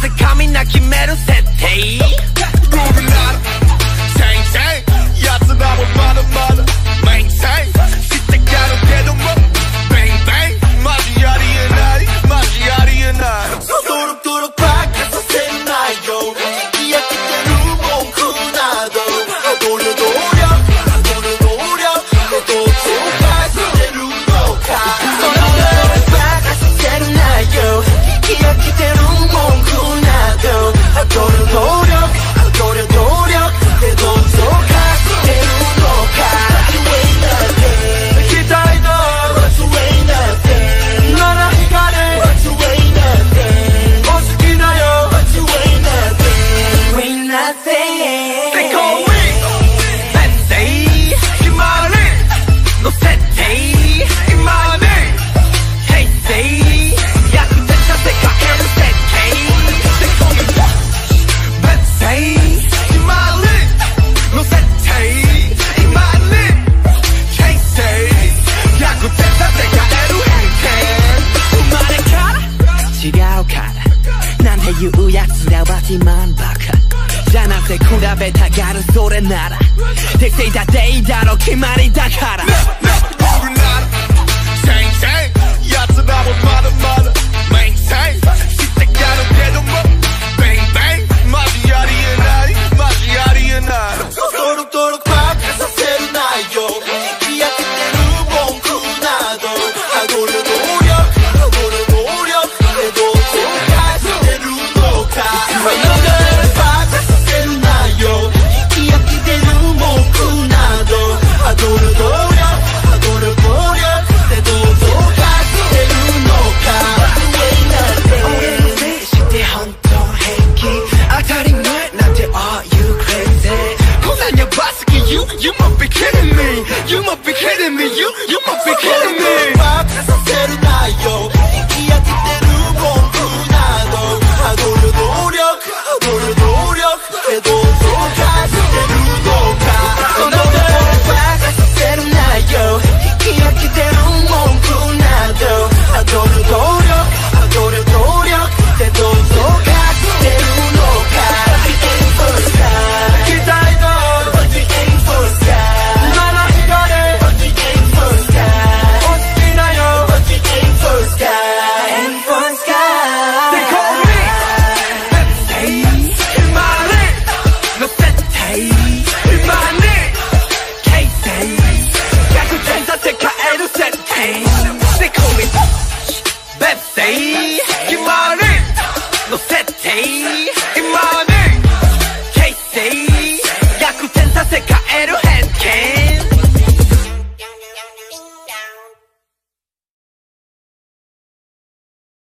the kami na kimeru sette Gorilla Chang chang Yatsu na wa mada 言う奴らは自慢ばかじゃなくて比べたがるそれなら。できていたっていいだろ決まりだから。kidding me. You must be kidding me. You, you must be kidding me. Hey.